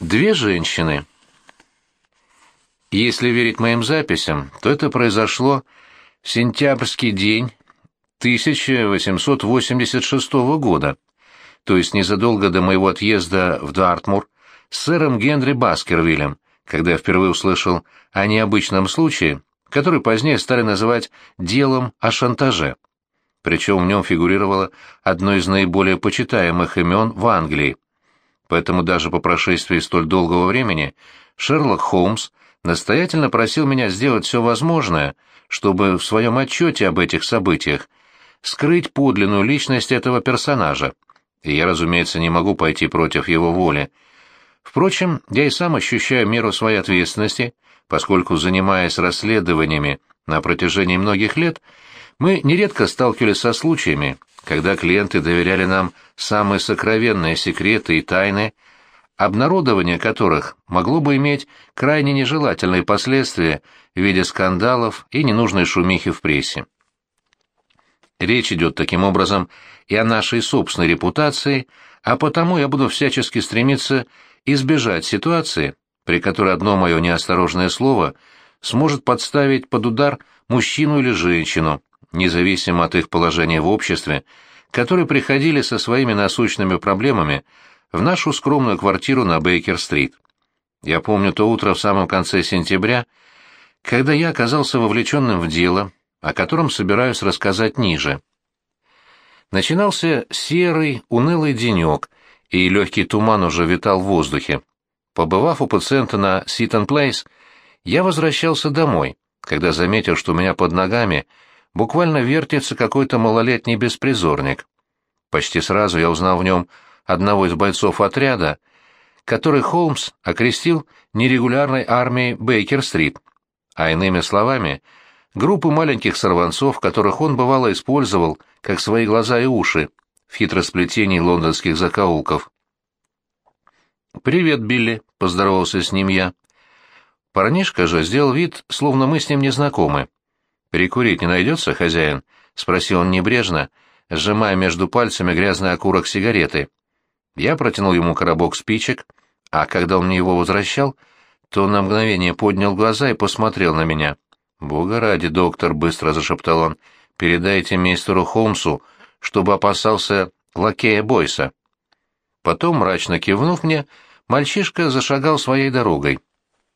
Две женщины. Если верить моим записям, то это произошло в сентябрьский день 1886 года, то есть незадолго до моего отъезда в Дартмур с сэром Генри Баскервиллем, когда я впервые услышал о необычном случае, который позднее стали называть «делом о шантаже». Причем в нем фигурировало одно из наиболее почитаемых имен в Англии – Поэтому даже по прошествии столь долгого времени Шерлок Холмс настоятельно просил меня сделать все возможное, чтобы в своем отчете об этих событиях скрыть подлинную личность этого персонажа. И я, разумеется, не могу пойти против его воли. Впрочем, я и сам ощущаю меру своей ответственности, поскольку, занимаясь расследованиями на протяжении многих лет, мы нередко сталкивались со случаями, когда клиенты доверяли нам самые сокровенные секреты и тайны, обнародование которых могло бы иметь крайне нежелательные последствия в виде скандалов и ненужной шумихи в прессе. Речь идет таким образом и о нашей собственной репутации, а потому я буду всячески стремиться избежать ситуации, при которой одно мое неосторожное слово сможет подставить под удар мужчину или женщину, независимо от их положения в обществе, которые приходили со своими насущными проблемами в нашу скромную квартиру на Бейкер-стрит. Я помню то утро в самом конце сентября, когда я оказался вовлеченным в дело, о котором собираюсь рассказать ниже. Начинался серый, унылый денек, и легкий туман уже витал в воздухе. Побывав у пациента на Ситон Плейс, я возвращался домой, когда заметил, что у меня под ногами буквально вертится какой-то малолетний беспризорник. Почти сразу я узнал в нем одного из бойцов отряда, который Холмс окрестил нерегулярной армией Бейкер-стрит, а иными словами, группу маленьких сорванцов, которых он бывало использовал как свои глаза и уши в хитросплетении лондонских закоулков. «Привет, Билли», — поздоровался с ним я. Парнишка же сделал вид, словно мы с ним не знакомы. «Перекурить не найдется, хозяин?» — спросил он небрежно, сжимая между пальцами грязный окурок сигареты. Я протянул ему коробок спичек, а когда он мне его возвращал, то на мгновение поднял глаза и посмотрел на меня. «Бога ради, доктор», — быстро зашептал он, — «передайте мистеру Холмсу, чтобы опасался лакея Бойса». Потом, мрачно кивнув мне, мальчишка зашагал своей дорогой.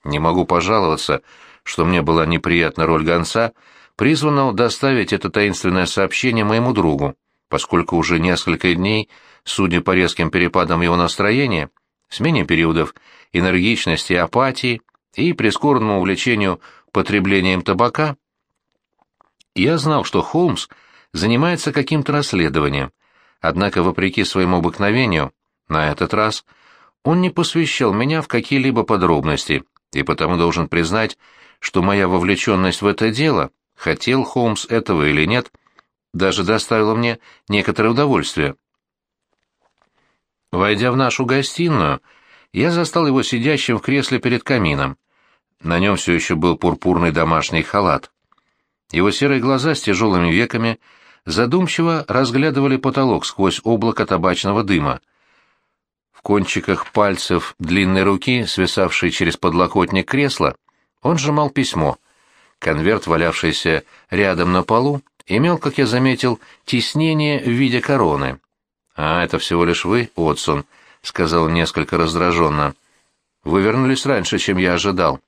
Не могу пожаловаться, что мне была неприятна роль гонца, призванного доставить это таинственное сообщение моему другу, поскольку уже несколько дней, судя по резким перепадам его настроения, смене периодов энергичности, апатии и прискорбному увлечению потреблением табака, я знал, что Холмс занимается каким-то расследованием, однако, вопреки своему обыкновению, на этот раз он не посвящал меня в какие-либо подробности, и потому должен признать, что моя вовлеченность в это дело — хотел Холмс этого или нет, даже доставило мне некоторое удовольствие. Войдя в нашу гостиную, я застал его сидящим в кресле перед камином. На нем все еще был пурпурный домашний халат. Его серые глаза с тяжелыми веками задумчиво разглядывали потолок сквозь облако табачного дыма. В кончиках пальцев длинной руки, свисавшей через подлокотник кресла, он сжимал письмо — Конверт, валявшийся рядом на полу, имел, как я заметил, тиснение в виде короны. «А, это всего лишь вы, Отсон», — сказал несколько раздраженно. «Вы вернулись раньше, чем я ожидал».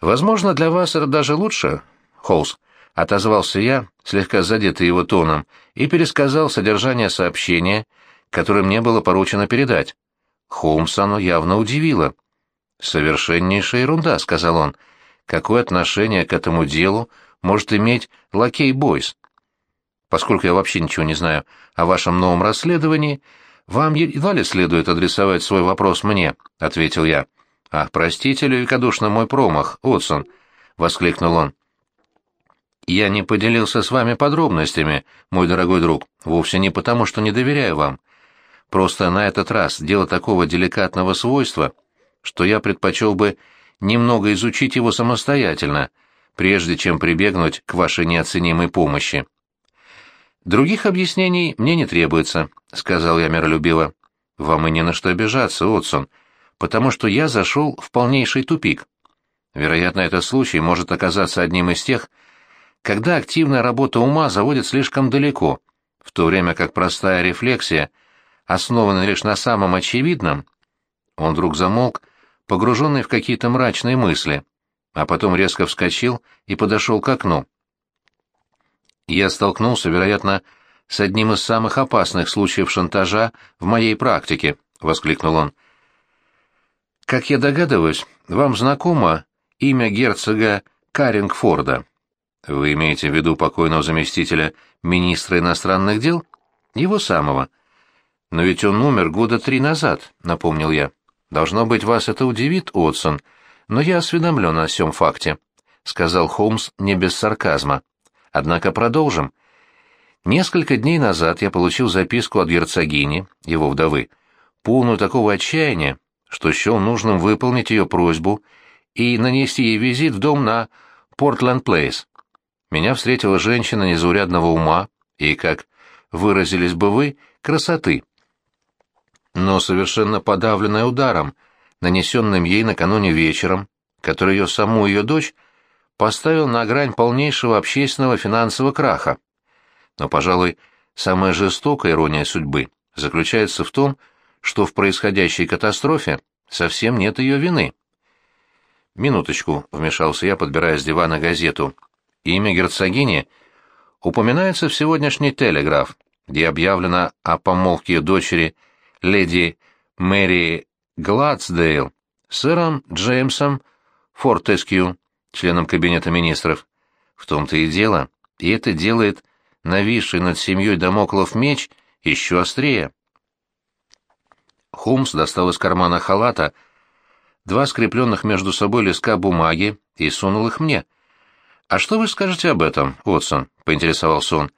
«Возможно, для вас это даже лучше, Холс», — отозвался я, слегка задетый его тоном, и пересказал содержание сообщения, которое мне было поручено передать. Холмса оно явно удивило. «Совершеннейшая ерунда», — сказал он, — какое отношение к этому делу может иметь Лакей Бойс. Поскольку я вообще ничего не знаю о вашем новом расследовании, вам едва ли следует адресовать свой вопрос мне, — ответил я. — Ах, простите великодушно мой промах, Отсон, — воскликнул он. Я не поделился с вами подробностями, мой дорогой друг, вовсе не потому, что не доверяю вам. Просто на этот раз дело такого деликатного свойства, что я предпочел бы немного изучить его самостоятельно, прежде чем прибегнуть к вашей неоценимой помощи. «Других объяснений мне не требуется», — сказал я миролюбиво. «Вам и не на что обижаться, Отсон, потому что я зашел в полнейший тупик. Вероятно, этот случай может оказаться одним из тех, когда активная работа ума заводит слишком далеко, в то время как простая рефлексия, основанная лишь на самом очевидном, он вдруг замолк, погруженный в какие-то мрачные мысли, а потом резко вскочил и подошел к окну. Я столкнулся, вероятно, с одним из самых опасных случаев шантажа в моей практике, — воскликнул он. Как я догадываюсь, вам знакомо имя герцога Карингфорда? Вы имеете в виду покойного заместителя министра иностранных дел? Его самого. Но ведь он умер года три назад, напомнил я. Должно быть, вас это удивит, Отсон, но я осведомлен о всем факте, сказал Холмс не без сарказма. Однако продолжим. Несколько дней назад я получил записку от герцогини, его вдовы, полную такого отчаяния, что счел нужным выполнить ее просьбу и нанести ей визит в дом на Портленд-Плейс. Меня встретила женщина незаурядного ума и, как выразились бы вы, красоты. Но совершенно подавленная ударом, нанесенным ей накануне вечером, который ее саму ее дочь поставил на грань полнейшего общественного финансового краха. Но, пожалуй, самая жестокая ирония судьбы заключается в том, что в происходящей катастрофе совсем нет ее вины. «Минуточку», — вмешался я, подбирая с дивана газету. Имя герцогини упоминается в сегодняшний телеграф, где объявлено о помолвке дочери леди Мэри Гладсдейл сэром Джеймсом Фортескью, членом кабинета министров. В том-то и дело, и это делает нависший над семьей домоклов меч еще острее. Холмс достал из кармана халата два скрепленных между собой листка бумаги и сунул их мне. «А что вы скажете об этом, Уотсон?» — поинтересовался он.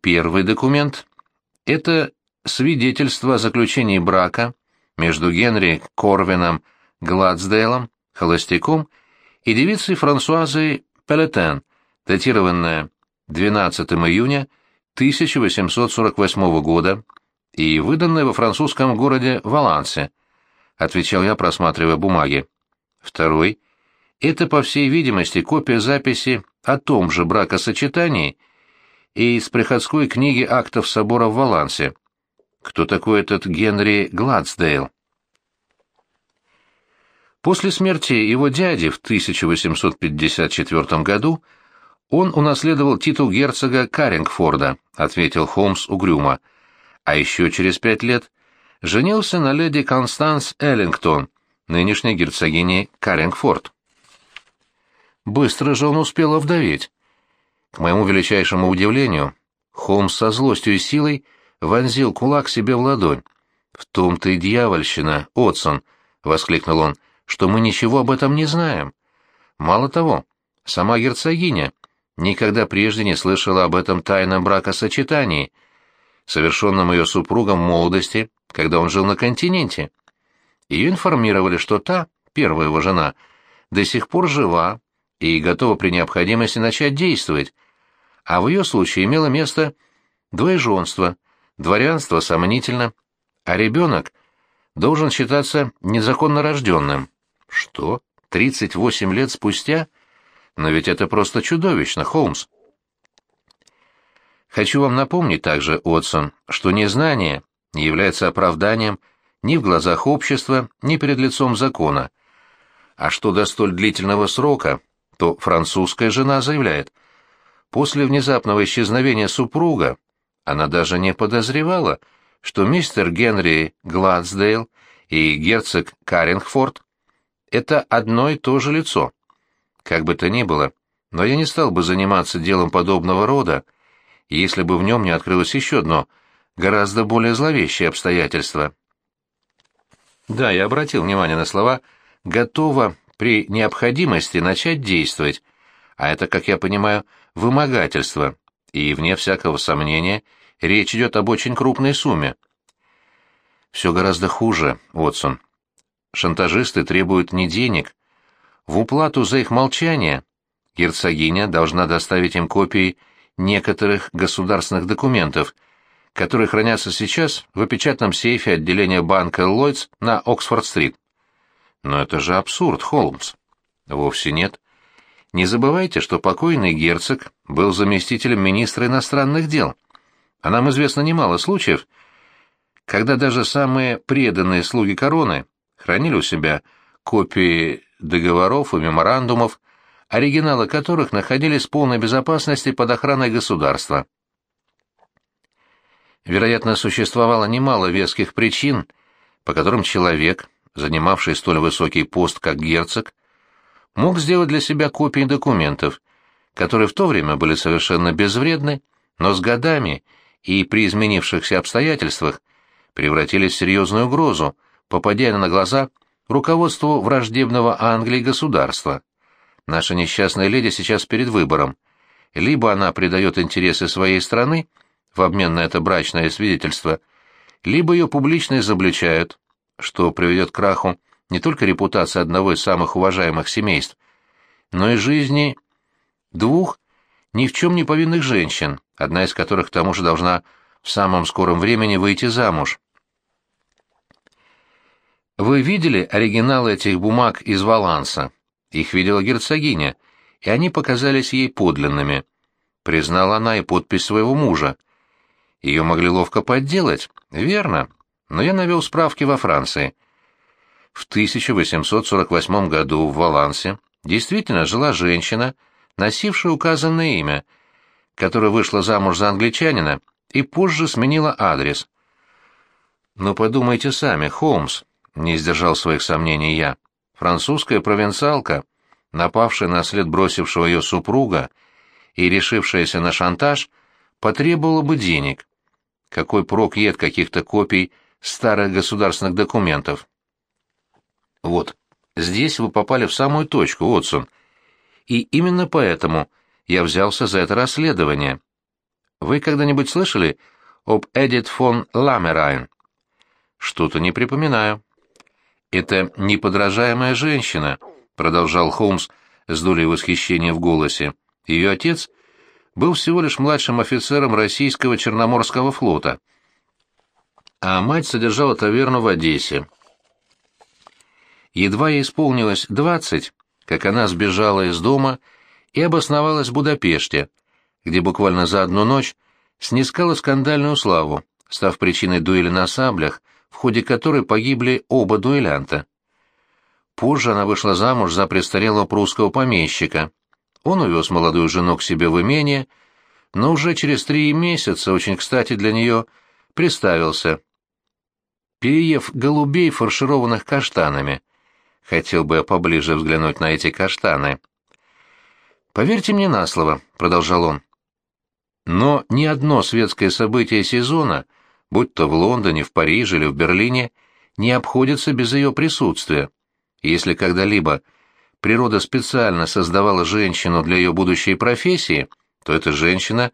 «Первый документ — это свидетельство о заключении брака между Генри Корвином Гладсдейлом, холостяком, и девицей Франсуазой Пелетен, датированное 12 июня 1848 года и выданное во французском городе Валансе, отвечал я, просматривая бумаги. Второй это, по всей видимости, копия записи о том же бракосочетании и из приходской книги актов собора в Валансе. Кто такой этот Генри Гладсдейл? После смерти его дяди в 1854 году он унаследовал титул герцога Карингфорда, ответил Холмс угрюмо, а еще через пять лет женился на леди Констанс Эллингтон, нынешней герцогине Карингфорд. Быстро же он успел овдоветь. К моему величайшему удивлению, Холмс со злостью и силой вонзил кулак себе в ладонь. «В том-то и дьявольщина, Отсон!» — воскликнул он, — что мы ничего об этом не знаем. Мало того, сама герцогиня никогда прежде не слышала об этом тайном бракосочетании, совершенном ее супругом в молодости, когда он жил на континенте. Ее информировали, что та, первая его жена, до сих пор жива и готова при необходимости начать действовать, а в ее случае имело место двоеженство, дворянство сомнительно, а ребенок должен считаться незаконно рожденным. Что? 38 лет спустя? Но ведь это просто чудовищно, Холмс. Хочу вам напомнить также, Отсон, что незнание не является оправданием ни в глазах общества, ни перед лицом закона. А что до столь длительного срока, то французская жена заявляет, после внезапного исчезновения супруга она даже не подозревала, что мистер Генри Гладсдейл и герцог Карингфорд — это одно и то же лицо. Как бы то ни было, но я не стал бы заниматься делом подобного рода, если бы в нем не открылось еще одно, гораздо более зловещее обстоятельство. Да, я обратил внимание на слова «готово при необходимости начать действовать, а это, как я понимаю, вымогательство, и, вне всякого сомнения, речь идет об очень крупной сумме. Все гораздо хуже, Уотсон. Шантажисты требуют не денег. В уплату за их молчание герцогиня должна доставить им копии некоторых государственных документов, которые хранятся сейчас в опечатанном сейфе отделения банка Ллойдс на Оксфорд-стрит. Но это же абсурд, Холмс. Вовсе нет. Не забывайте, что покойный герцог был заместителем министра иностранных дел. А нам известно немало случаев, когда даже самые преданные слуги короны хранили у себя копии договоров и меморандумов, оригиналы которых находились в полной безопасности под охраной государства. Вероятно, существовало немало веских причин, по которым человек, занимавший столь высокий пост, как герцог, мог сделать для себя копии документов, которые в то время были совершенно безвредны, но с годами и при изменившихся обстоятельствах превратились в серьезную угрозу, попадя на глаза руководству враждебного Англии государства. Наша несчастная леди сейчас перед выбором. Либо она предает интересы своей страны в обмен на это брачное свидетельство, либо ее публично изобличают, что приведет к краху не только репутации одного из самых уважаемых семейств, но и жизни двух ни в чем не повинных женщин, одна из которых к тому же должна в самом скором времени выйти замуж. Вы видели оригиналы этих бумаг из Валанса? Их видела герцогиня, и они показались ей подлинными. Признала она и подпись своего мужа. Ее могли ловко подделать, верно, но я навел справки во Франции. В 1848 году в Валансе действительно жила женщина, носившая указанное имя, которая вышла замуж за англичанина и позже сменила адрес. Но подумайте сами, Холмс, не сдержал своих сомнений я. Французская провинциалка, напавшая на след бросившего ее супруга и решившаяся на шантаж, потребовала бы денег. Какой прок от каких-то копий старых государственных документов? Вот, здесь вы попали в самую точку, Отсон. И именно поэтому я взялся за это расследование. Вы когда-нибудь слышали об Эдит фон Ламерайн? Что-то не припоминаю. «Это неподражаемая женщина», — продолжал Холмс с долей восхищения в голосе. «Ее отец был всего лишь младшим офицером российского Черноморского флота, а мать содержала таверну в Одессе. Едва ей исполнилось двадцать, как она сбежала из дома и обосновалась в Будапеште, где буквально за одну ночь снискала скандальную славу, став причиной дуэли на саблях, в ходе которой погибли оба дуэлянта. Позже она вышла замуж за престарелого прусского помещика. Он увез молодую жену к себе в имение, но уже через три месяца, очень кстати для нее, приставился. Переев голубей, фаршированных каштанами. Хотел бы я поближе взглянуть на эти каштаны. «Поверьте мне на слово», — продолжал он. «Но ни одно светское событие сезона — будь то в Лондоне, в Париже или в Берлине, не обходится без ее присутствия. Если когда-либо природа специально создавала женщину для ее будущей профессии, то эта женщина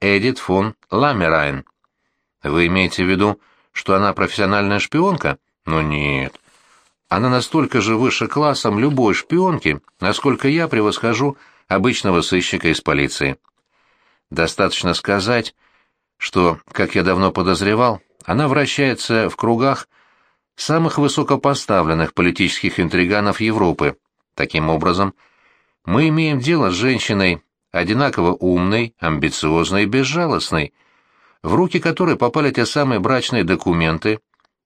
Эдит фон Ламерайн. Вы имеете в виду, что она профессиональная шпионка? Ну нет. Она настолько же выше классом любой шпионки, насколько я превосхожу обычного сыщика из полиции. Достаточно сказать, что, как я давно подозревал, она вращается в кругах самых высокопоставленных политических интриганов Европы. Таким образом, мы имеем дело с женщиной одинаково умной, амбициозной и безжалостной, в руки которой попали те самые брачные документы,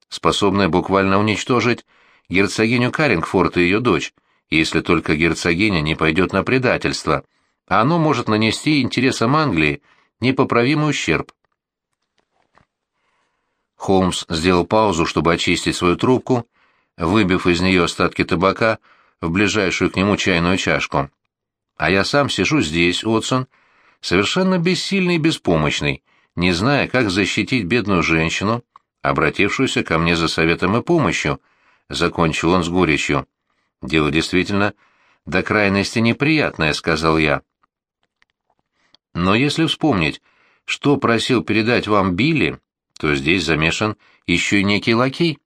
способные буквально уничтожить герцогиню Карингфорд и ее дочь, если только герцогиня не пойдет на предательство, а оно может нанести интересам Англии непоправимый ущерб. Холмс сделал паузу, чтобы очистить свою трубку, выбив из нее остатки табака в ближайшую к нему чайную чашку. А я сам сижу здесь, Отсон, совершенно бессильный и беспомощный, не зная, как защитить бедную женщину, обратившуюся ко мне за советом и помощью, — закончил он с горечью. «Дело действительно до крайности неприятное», — сказал я. «Но если вспомнить, что просил передать вам Билли, то здесь замешан еще и некий лакей.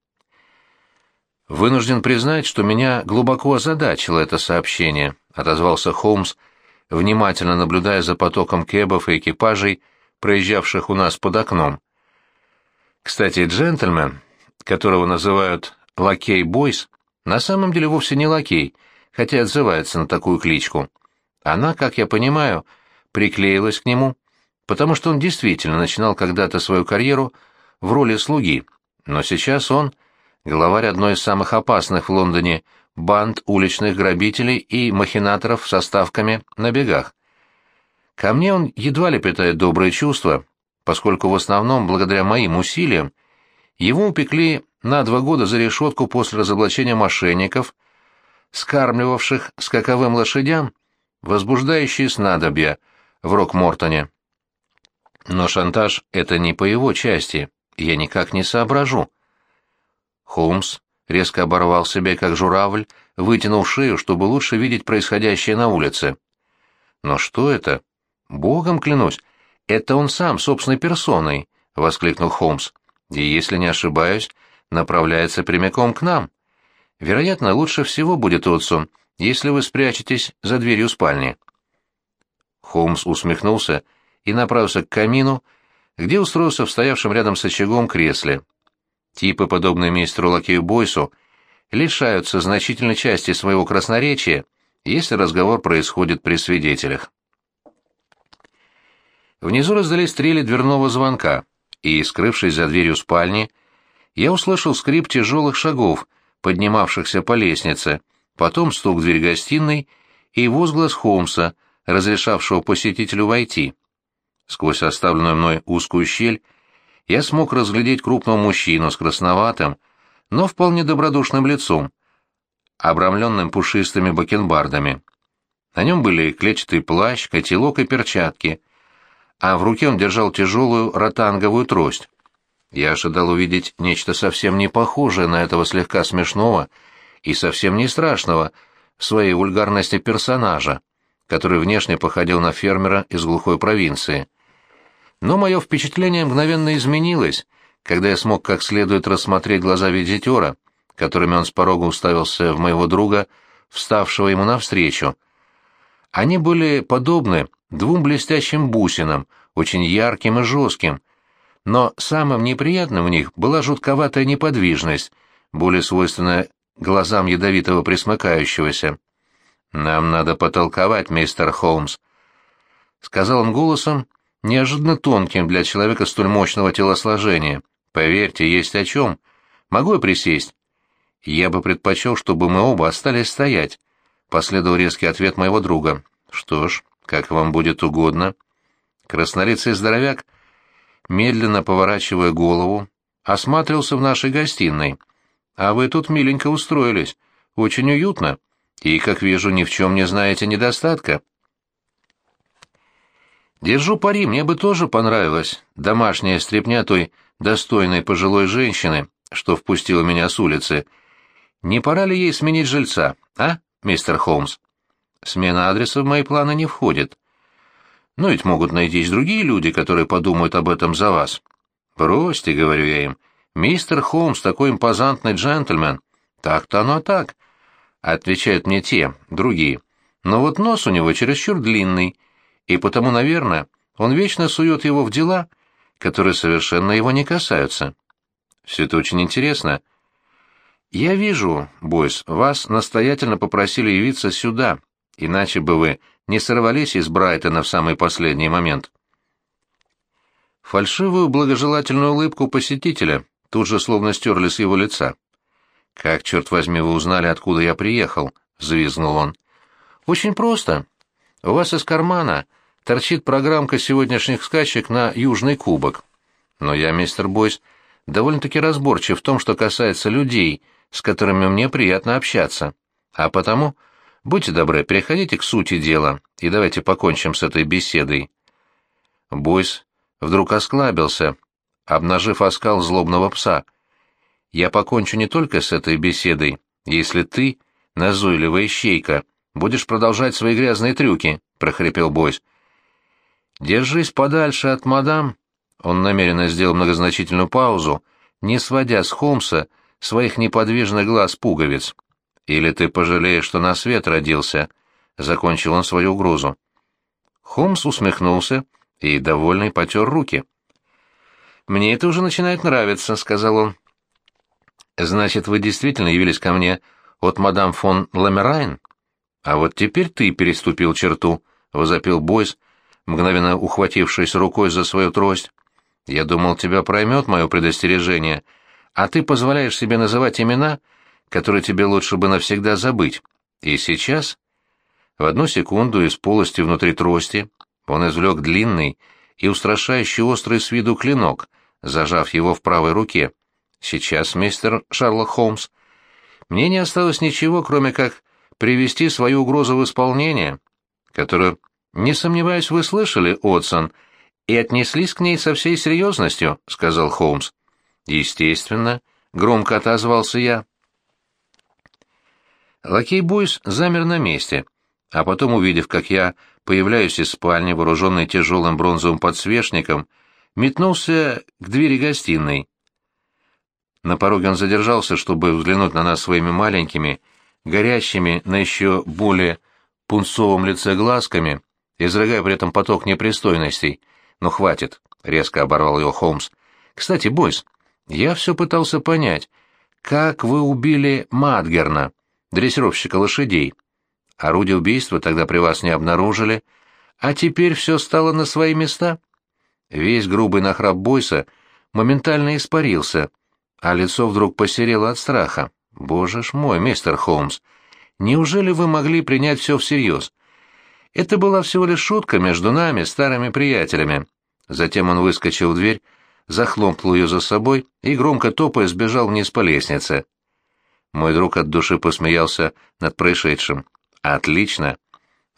«Вынужден признать, что меня глубоко озадачило это сообщение», — отозвался Холмс, внимательно наблюдая за потоком кэбов и экипажей, проезжавших у нас под окном. Кстати, джентльмен, которого называют «лакей Бойс», на самом деле вовсе не лакей, хотя отзывается на такую кличку. Она, как я понимаю, приклеилась к нему, потому что он действительно начинал когда-то свою карьеру в роли слуги, но сейчас он — главарь одной из самых опасных в Лондоне банд уличных грабителей и махинаторов со ставками на бегах. Ко мне он едва ли питает добрые чувства, поскольку в основном, благодаря моим усилиям, его упекли на два года за решетку после разоблачения мошенников, скармливавших скаковым лошадям возбуждающие снадобья в Рок-Мортоне. Но шантаж — это не по его части, я никак не соображу. Холмс резко оборвал себя, как журавль, вытянув шею, чтобы лучше видеть происходящее на улице. Но что это? Богом клянусь, это он сам, собственной персоной, — воскликнул Холмс. И, если не ошибаюсь, направляется прямиком к нам. Вероятно, лучше всего будет, Отсон, если вы спрячетесь за дверью спальни. Холмс усмехнулся и направился к камину, где устроился в стоявшем рядом с очагом кресле. Типы, подобные мистеру Лакею Бойсу, лишаются значительной части своего красноречия, если разговор происходит при свидетелях. Внизу раздались стрели дверного звонка, и, скрывшись за дверью спальни, я услышал скрип тяжелых шагов, поднимавшихся по лестнице, потом стук в дверь гостиной и возглас Холмса, разрешавшего посетителю войти. Сквозь оставленную мной узкую щель я смог разглядеть крупного мужчину с красноватым, но вполне добродушным лицом, обрамленным пушистыми бакенбардами. На нем были клетчатый плащ, котелок и перчатки, а в руке он держал тяжелую ротанговую трость. Я ожидал увидеть нечто совсем не похожее на этого слегка смешного и совсем не страшного в своей вульгарности персонажа, который внешне походил на фермера из глухой провинции. Но мое впечатление мгновенно изменилось, когда я смог как следует рассмотреть глаза визитера, которыми он с порога уставился в моего друга, вставшего ему навстречу. Они были подобны двум блестящим бусинам, очень ярким и жестким, но самым неприятным в них была жутковатая неподвижность, более свойственная глазам ядовитого присмыкающегося. «Нам надо потолковать, мистер Холмс», — сказал он голосом, неожиданно тонким для человека столь мощного телосложения. «Поверьте, есть о чем. Могу я присесть?» «Я бы предпочел, чтобы мы оба остались стоять», — последовал резкий ответ моего друга. «Что ж, как вам будет угодно». Краснолицый здоровяк медленно поворачивая голову, осматривался в нашей гостиной. «А вы тут миленько устроились. Очень уютно. И, как вижу, ни в чем не знаете недостатка». «Держу пари, мне бы тоже понравилась домашняя стряпня той достойной пожилой женщины, что впустила меня с улицы. Не пора ли ей сменить жильца, а, мистер Холмс?» «Смена адреса в мои планы не входит. Но ведь могут найтись другие люди, которые подумают об этом за вас. Бросьте, говорю я им, мистер Холмс такой импозантный джентльмен. Так-то оно так. Отвечают мне те, другие. Но вот нос у него чересчур длинный, и потому, наверное, он вечно сует его в дела, которые совершенно его не касаются. Все это очень интересно. Я вижу, Бойс, вас настоятельно попросили явиться сюда, иначе бы вы не сорвались из Брайтона в самый последний момент. Фальшивую благожелательную улыбку посетителя тут же словно стерли с его лица. «Как, черт возьми, вы узнали, откуда я приехал?» — взвизгнул он. «Очень просто. У вас из кармана торчит программка сегодняшних скачек на Южный Кубок. Но я, мистер Бойс, довольно-таки разборчив в том, что касается людей, с которыми мне приятно общаться. А потому Будьте добры, переходите к сути дела, и давайте покончим с этой беседой. Бойс вдруг осклабился, обнажив оскал злобного пса. Я покончу не только с этой беседой, если ты, назойливая щейка, будешь продолжать свои грязные трюки, прохрипел Бойс. Держись подальше от мадам. Он намеренно сделал многозначительную паузу, не сводя с Холмса своих неподвижных глаз пуговиц. Или ты пожалеешь, что на свет родился?» — закончил он свою угрозу. Холмс усмехнулся и, довольный, потер руки. «Мне это уже начинает нравиться», — сказал он. «Значит, вы действительно явились ко мне от мадам фон Ламерайн? А вот теперь ты переступил черту, — возопил Бойс, мгновенно ухватившись рукой за свою трость. Я думал, тебя проймет мое предостережение, а ты позволяешь себе называть имена, которые тебе лучше бы навсегда забыть. И сейчас... В одну секунду из полости внутри трости он извлек длинный и устрашающий острый с виду клинок, зажав его в правой руке. «Сейчас, мистер Шерлок Холмс, мне не осталось ничего, кроме как привести свою угрозу в исполнение, которую, не сомневаюсь, вы слышали, Отсон, и отнеслись к ней со всей серьезностью», — сказал Холмс. «Естественно», — громко отозвался я. Лакей Бойс замер на месте, а потом, увидев, как я появляюсь из спальни, вооруженный тяжелым бронзовым подсвечником, метнулся к двери гостиной. На пороге он задержался, чтобы взглянуть на нас своими маленькими, горящими на еще более пунцовом лице глазками, изрыгая при этом поток непристойностей. «Ну, хватит», — резко оборвал его Холмс. «Кстати, Бойс, я все пытался понять, как вы убили Мадгерна, дрессировщика лошадей. Орудие убийства тогда при вас не обнаружили, а теперь все стало на свои места». Весь грубый нахрап Бойса моментально испарился, а лицо вдруг посерело от страха. «Боже ж мой, мистер Холмс, неужели вы могли принять все всерьез? Это была всего лишь шутка между нами, старыми приятелями». Затем он выскочил в дверь, захлопнул ее за собой и, громко топая, сбежал вниз по лестнице. Мой друг от души посмеялся над происшедшим. «Отлично!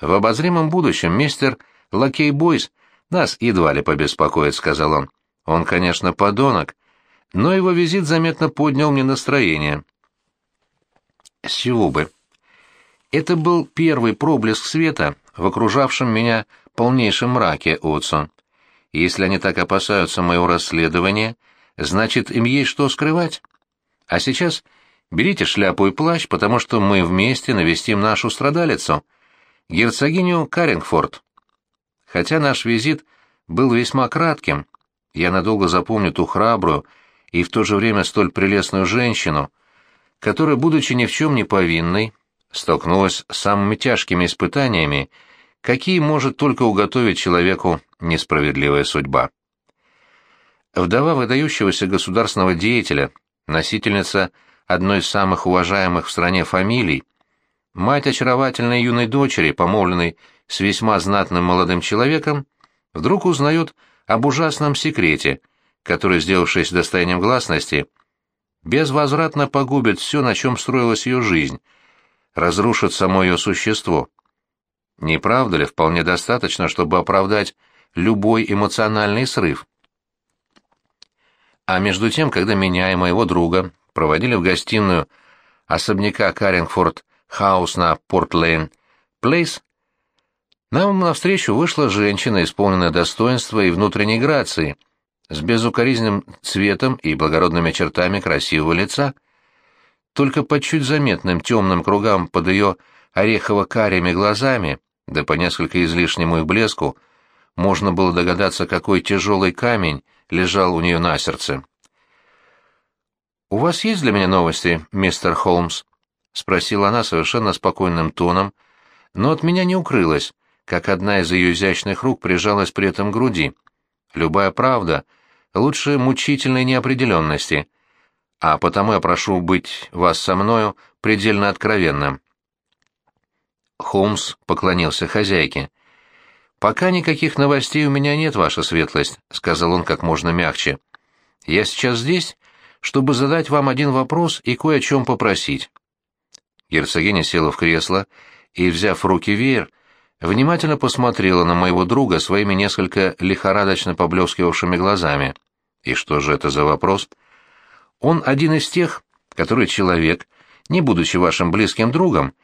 В обозримом будущем мистер Лакей Бойс нас едва ли побеспокоит», — сказал он. «Он, конечно, подонок, но его визит заметно поднял мне настроение. С чего бы? Это был первый проблеск света в окружавшем меня полнейшем мраке, Отсон. Если они так опасаются моего расследования, значит, им есть что скрывать. А сейчас берите шляпу и плащ, потому что мы вместе навестим нашу страдалицу, герцогиню Карингфорд. Хотя наш визит был весьма кратким, я надолго запомню ту храбрую, и в то же время столь прелестную женщину, которая, будучи ни в чем не повинной, столкнулась с самыми тяжкими испытаниями, какие может только уготовить человеку несправедливая судьба. Вдова выдающегося государственного деятеля, носительница одной из самых уважаемых в стране фамилий, мать очаровательной юной дочери, помолвленной с весьма знатным молодым человеком, вдруг узнает об ужасном секрете – который, сделавшись достоянием гласности, безвозвратно погубит все, на чем строилась ее жизнь, разрушит само ее существо. Не правда ли вполне достаточно, чтобы оправдать любой эмоциональный срыв? А между тем, когда меня и моего друга проводили в гостиную особняка Карингфорд Хаус на Порт-Лейн Плейс, нам навстречу вышла женщина, исполненная достоинства и внутренней грации — с безукоризненным цветом и благородными чертами красивого лица. Только по чуть заметным темным кругам под ее орехово-карими глазами, да по несколько излишнему их блеску, можно было догадаться, какой тяжелый камень лежал у нее на сердце. «У вас есть для меня новости, мистер Холмс?» — спросила она совершенно спокойным тоном, но от меня не укрылась, как одна из ее изящных рук прижалась при этом к груди. Любая правда лучше мучительной неопределенности, а потому я прошу быть вас со мною предельно откровенным. Холмс поклонился хозяйке. «Пока никаких новостей у меня нет, ваша светлость», — сказал он как можно мягче. «Я сейчас здесь, чтобы задать вам один вопрос и кое о чем попросить». Герцогиня села в кресло и, взяв в руки веер, внимательно посмотрела на моего друга своими несколько лихорадочно поблескивавшими глазами. И что же это за вопрос? Он один из тех, который человек, не будучи вашим близким другом,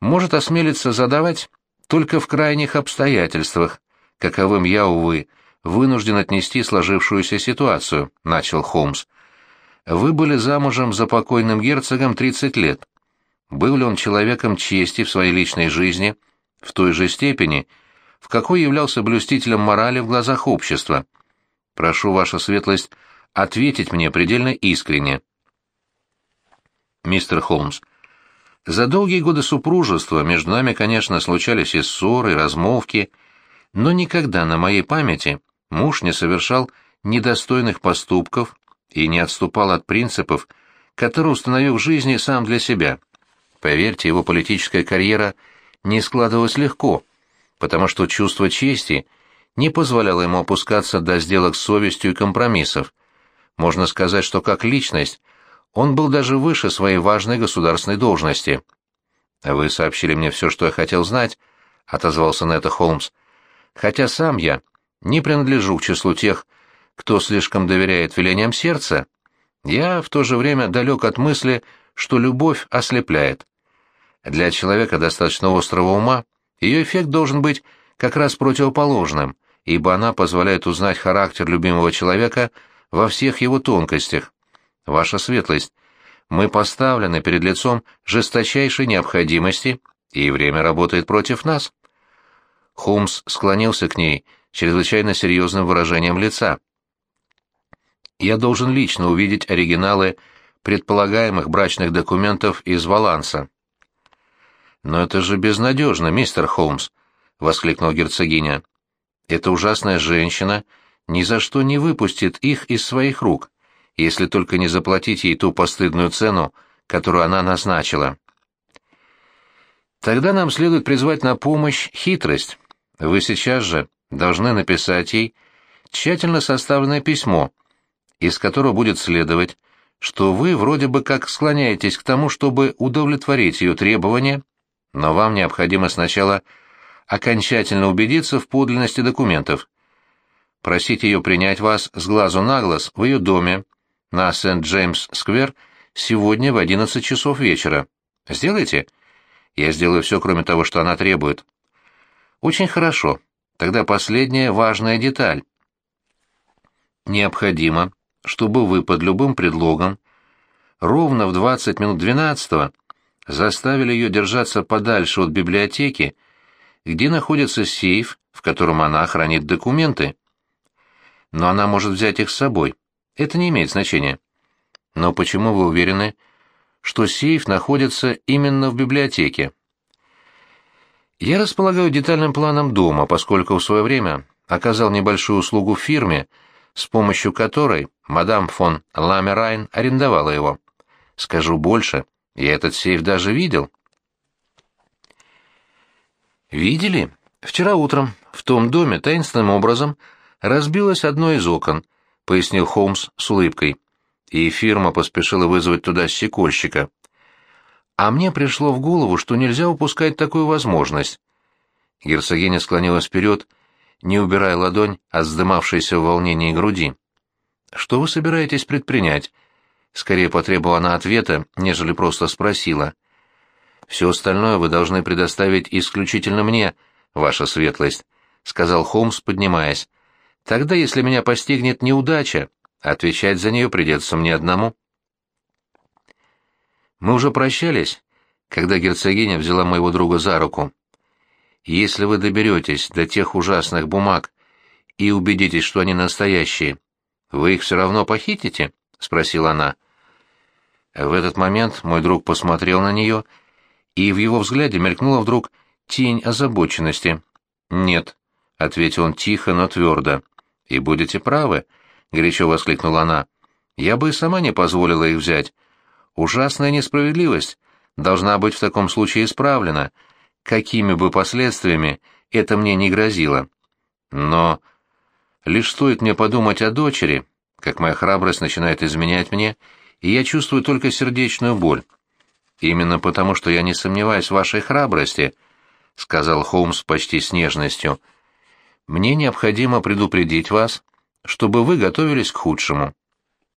может осмелиться задавать только в крайних обстоятельствах, каковым я, увы, вынужден отнести сложившуюся ситуацию, — начал Холмс. Вы были замужем за покойным герцогом 30 лет. Был ли он человеком чести в своей личной жизни — в той же степени, в какой являлся блюстителем морали в глазах общества. Прошу, ваша светлость, ответить мне предельно искренне. Мистер Холмс, За долгие годы супружества между нами, конечно, случались и ссоры, и размолвки, но никогда на моей памяти муж не совершал недостойных поступков и не отступал от принципов, которые установил в жизни сам для себя. Поверьте, его политическая карьера не складывалась легко, потому что чувство чести не позволяло ему опускаться до сделок с совестью и компромиссов. Можно сказать, что как личность он был даже выше своей важной государственной должности. «Вы сообщили мне все, что я хотел знать», — отозвался на это Холмс. «Хотя сам я не принадлежу к числу тех, кто слишком доверяет велениям сердца, я в то же время далек от мысли, что любовь ослепляет. Для человека достаточно острого ума ее эффект должен быть как раз противоположным, ибо она позволяет узнать характер любимого человека во всех его тонкостях. Ваша светлость, мы поставлены перед лицом жесточайшей необходимости, и время работает против нас. Холмс склонился к ней чрезвычайно серьезным выражением лица. Я должен лично увидеть оригиналы предполагаемых брачных документов из Валанса. «Но это же безнадежно, мистер Холмс!» — воскликнула герцогиня. «Эта ужасная женщина ни за что не выпустит их из своих рук, если только не заплатить ей ту постыдную цену, которую она назначила. Тогда нам следует призвать на помощь хитрость. Вы сейчас же должны написать ей тщательно составленное письмо, из которого будет следовать, что вы вроде бы как склоняетесь к тому, чтобы удовлетворить ее требования но вам необходимо сначала окончательно убедиться в подлинности документов. Просить ее принять вас с глазу на глаз в ее доме на Сент-Джеймс-сквер сегодня в 11 часов вечера. Сделайте? Я сделаю все, кроме того, что она требует. Очень хорошо. Тогда последняя важная деталь. Необходимо, чтобы вы под любым предлогом ровно в 20 минут 12 заставили ее держаться подальше от библиотеки, где находится сейф, в котором она хранит документы. Но она может взять их с собой. Это не имеет значения. Но почему вы уверены, что сейф находится именно в библиотеке? Я располагаю детальным планом дома, поскольку в свое время оказал небольшую услугу фирме, с помощью которой мадам фон Ламерайн арендовала его. Скажу больше — я этот сейф даже видел. Видели? Вчера утром в том доме таинственным образом разбилось одно из окон, пояснил Холмс с улыбкой. И фирма поспешила вызвать туда стекольщика. А мне пришло в голову, что нельзя упускать такую возможность. Герцогиня склонилась вперед, не убирая ладонь от вздымавшейся в волнении груди. «Что вы собираетесь предпринять?» Скорее потребовала она ответа, нежели просто спросила. «Все остальное вы должны предоставить исключительно мне, ваша светлость», — сказал Холмс, поднимаясь. «Тогда, если меня постигнет неудача, отвечать за нее придется мне одному». Мы уже прощались, когда герцогиня взяла моего друга за руку. «Если вы доберетесь до тех ужасных бумаг и убедитесь, что они настоящие, вы их все равно похитите?» — спросила она. В этот момент мой друг посмотрел на нее, и в его взгляде мелькнула вдруг тень озабоченности. «Нет», — ответил он тихо, но твердо. «И будете правы», — горячо воскликнула она. «Я бы и сама не позволила их взять. Ужасная несправедливость должна быть в таком случае исправлена, какими бы последствиями это мне не грозило. Но лишь стоит мне подумать о дочери, как моя храбрость начинает изменять мне, и я чувствую только сердечную боль. Именно потому, что я не сомневаюсь в вашей храбрости, — сказал Холмс почти с нежностью, — мне необходимо предупредить вас, чтобы вы готовились к худшему.